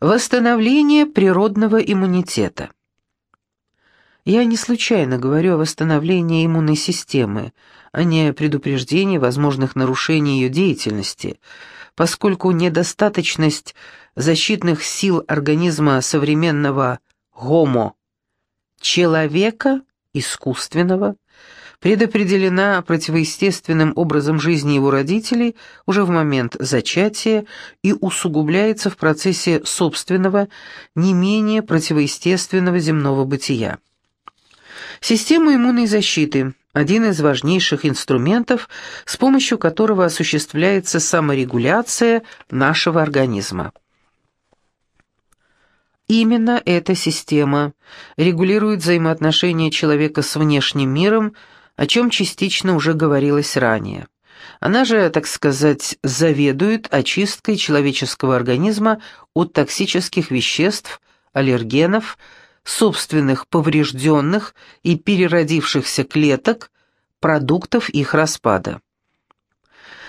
Восстановление природного иммунитета. Я не случайно говорю о восстановлении иммунной системы, а не о предупреждении возможных нарушений ее деятельности, поскольку недостаточность защитных сил организма современного «гомо» человека, искусственного, предопределена противоестественным образом жизни его родителей уже в момент зачатия и усугубляется в процессе собственного, не менее противоестественного земного бытия. Система иммунной защиты – один из важнейших инструментов, с помощью которого осуществляется саморегуляция нашего организма. Именно эта система регулирует взаимоотношения человека с внешним миром – о чем частично уже говорилось ранее. Она же, так сказать, заведует очисткой человеческого организма от токсических веществ, аллергенов, собственных поврежденных и переродившихся клеток, продуктов их распада.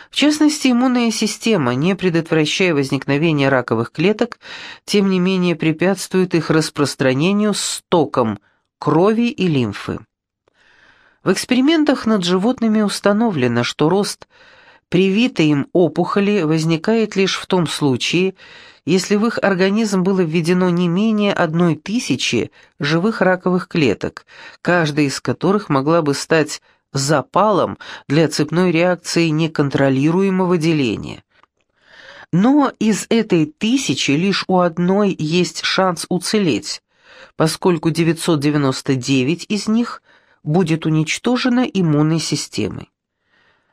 В частности, иммунная система, не предотвращая возникновение раковых клеток, тем не менее препятствует их распространению стоком крови и лимфы. В экспериментах над животными установлено, что рост привитой им опухоли возникает лишь в том случае, если в их организм было введено не менее одной тысячи живых раковых клеток, каждая из которых могла бы стать запалом для цепной реакции неконтролируемого деления. Но из этой тысячи лишь у одной есть шанс уцелеть, поскольку 999 из них будет уничтожена иммунной системой.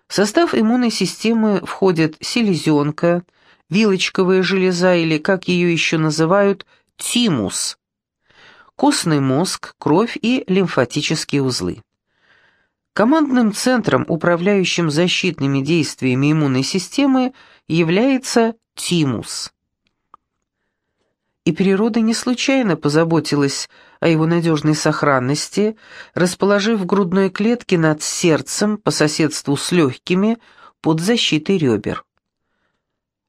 В состав иммунной системы входят селезенка, вилочковая железа или, как ее еще называют, тимус, костный мозг, кровь и лимфатические узлы. Командным центром, управляющим защитными действиями иммунной системы, является тимус. И природа не случайно позаботилась о его надежной сохранности, расположив грудной клетке над сердцем по соседству с легкими под защитой ребер.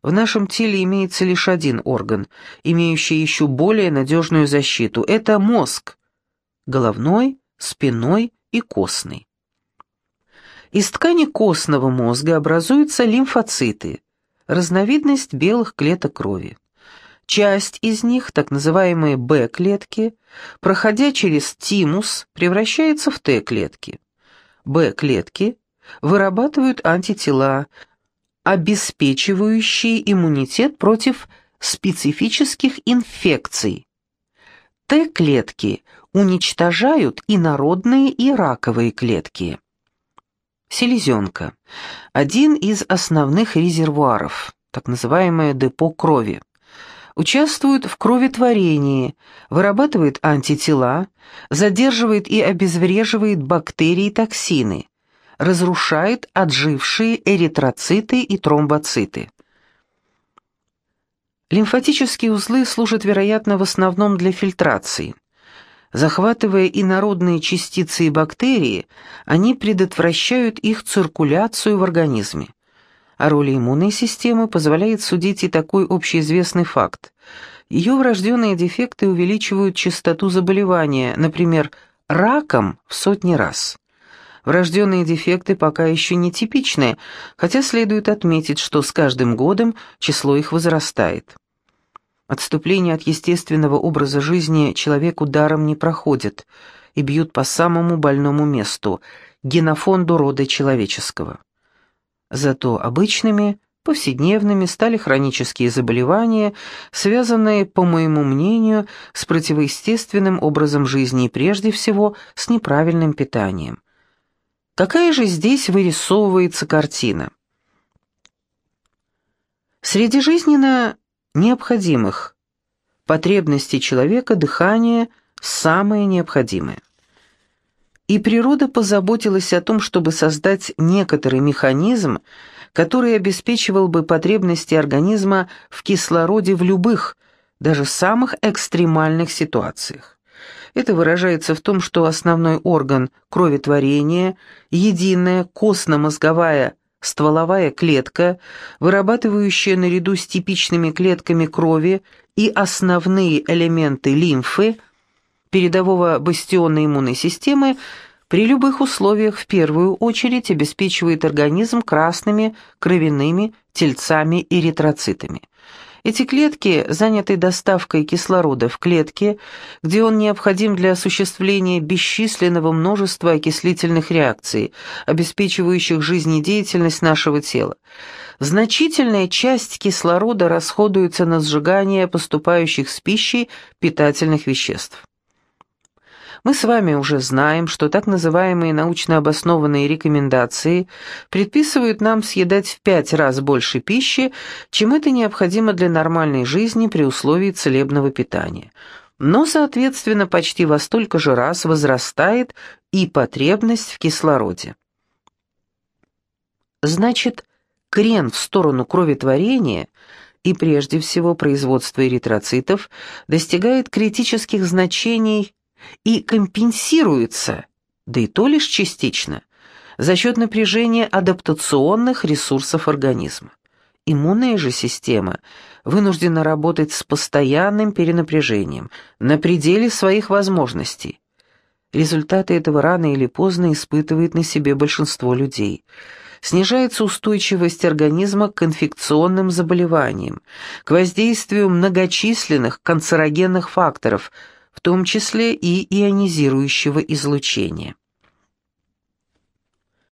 В нашем теле имеется лишь один орган, имеющий еще более надежную защиту – это мозг – головной, спиной и костный. Из ткани костного мозга образуются лимфоциты – разновидность белых клеток крови. Часть из них, так называемые Б-клетки, проходя через тимус, превращается в Т-клетки. Б-клетки вырабатывают антитела, обеспечивающие иммунитет против специфических инфекций. Т-клетки уничтожают инородные и раковые клетки. Селезенка – один из основных резервуаров, так называемое депо крови участвует в кроветворении, вырабатывает антитела, задерживает и обезвреживает бактерии и токсины, разрушает отжившие эритроциты и тромбоциты. Лимфатические узлы служат, вероятно, в основном для фильтрации. Захватывая инородные частицы и бактерии, они предотвращают их циркуляцию в организме. О роли иммунной системы позволяет судить и такой общеизвестный факт. Ее врожденные дефекты увеличивают частоту заболевания, например, раком в сотни раз. Врожденные дефекты пока еще не типичны, хотя следует отметить, что с каждым годом число их возрастает. Отступление от естественного образа жизни человеку даром не проходит и бьют по самому больному месту – генофонду рода человеческого. Зато обычными, повседневными стали хронические заболевания, связанные, по моему мнению, с противоестественным образом жизни и прежде всего с неправильным питанием. Какая же здесь вырисовывается картина? Среди жизненно необходимых потребностей человека дыхание самое необходимое. И природа позаботилась о том, чтобы создать некоторый механизм, который обеспечивал бы потребности организма в кислороде в любых, даже самых экстремальных ситуациях. Это выражается в том, что основной орган кроветворения, единая костно-мозговая стволовая клетка, вырабатывающая наряду с типичными клетками крови и основные элементы лимфы, передового бастиона иммунной системы, при любых условиях в первую очередь обеспечивает организм красными кровяными тельцами и эритроцитами. Эти клетки заняты доставкой кислорода в клетки, где он необходим для осуществления бесчисленного множества окислительных реакций, обеспечивающих жизнедеятельность нашего тела. Значительная часть кислорода расходуется на сжигание поступающих с пищей питательных веществ. Мы с вами уже знаем, что так называемые научно обоснованные рекомендации предписывают нам съедать в пять раз больше пищи, чем это необходимо для нормальной жизни при условии целебного питания. Но, соответственно, почти во столько же раз возрастает и потребность в кислороде. Значит, крен в сторону кроветворения и прежде всего производство эритроцитов достигает критических значений и компенсируется, да и то лишь частично, за счет напряжения адаптационных ресурсов организма. Иммунная же система вынуждена работать с постоянным перенапряжением, на пределе своих возможностей. Результаты этого рано или поздно испытывает на себе большинство людей. Снижается устойчивость организма к инфекционным заболеваниям, к воздействию многочисленных канцерогенных факторов – в том числе и ионизирующего излучения.